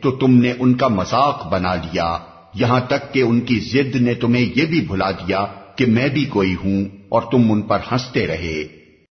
تو تم نے ان کا مذاق بنا لیا۔ یہاں تک کہ ان کی ضد نے تمہیں یہ بھی بھلا دیا کہ میں بھی کوئی ہوں اور تم ان پر ہنستے رہے۔